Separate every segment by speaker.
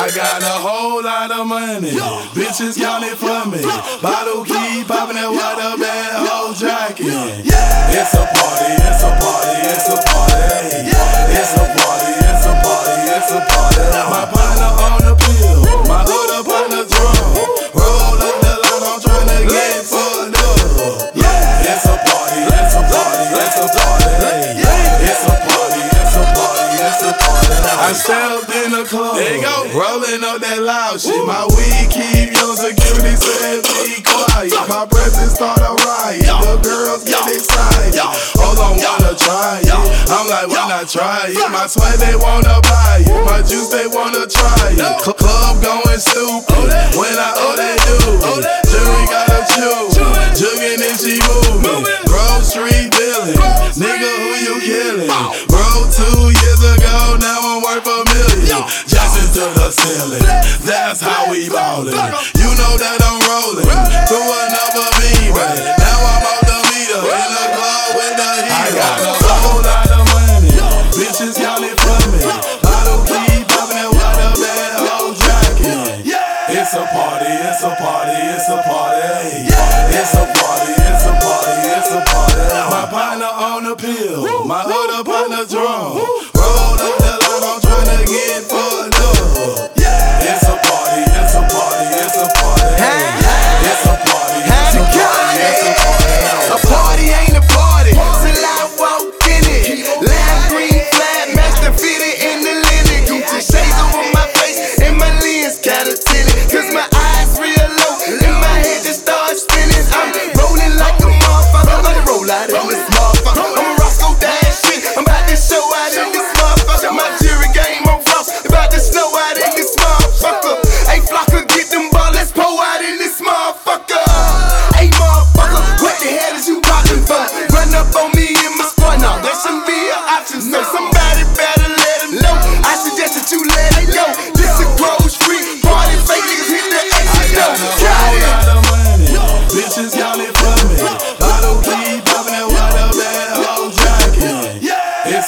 Speaker 1: I got a whole lot of money. Bitches count it for me. Bottle keep popping that water bad whole jacket. It's a party, it's a party, it's a party. I stepped in the club, there you go, rolling up that loud shit. My weed keep your security said be quiet. My presence start a riot, the girls get excited. Hold on, wanna try it? I'm like, why not try it? My sweat they wanna buy it, my juice they wanna try it. Club going stupid when I oh they do. Jury gotta choose, to the ceiling, that's how we ballin'. You know that I'm rolling to another beat, Now I'm out the meter in the club with the heat. I got a whole lot of money, bitches count it for me. Bottle keep popping that water bad whole jacket. It's a party, it's a party, it's a party. It's a party,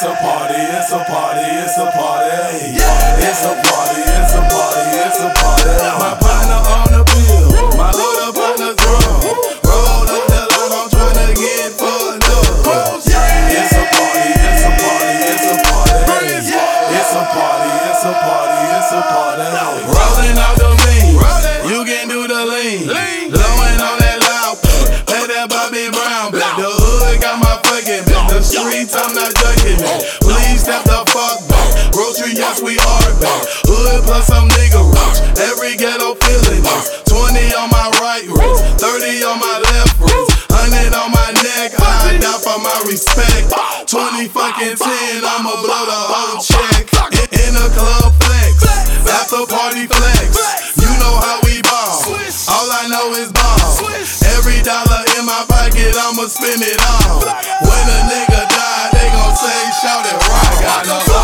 Speaker 1: It's a party, it's a party, it's a party. It's a party, it's a party, it's a party. Not. Please step the fuck back. Grove Street, yes, we are back. Hood plus some nigga rocks. Every ghetto feeling this. 20 on my right wrist, 30 on my left wrist, 100 on my neck. I die for my respect. 20 fucking 10, I'ma blow the whole check. In, a club flex, after party flex. You know how we ball. All I know is ball. Every dollar in my pocket, I'ma spend it all. When a nigga die, they gon' say, shout it right. Got a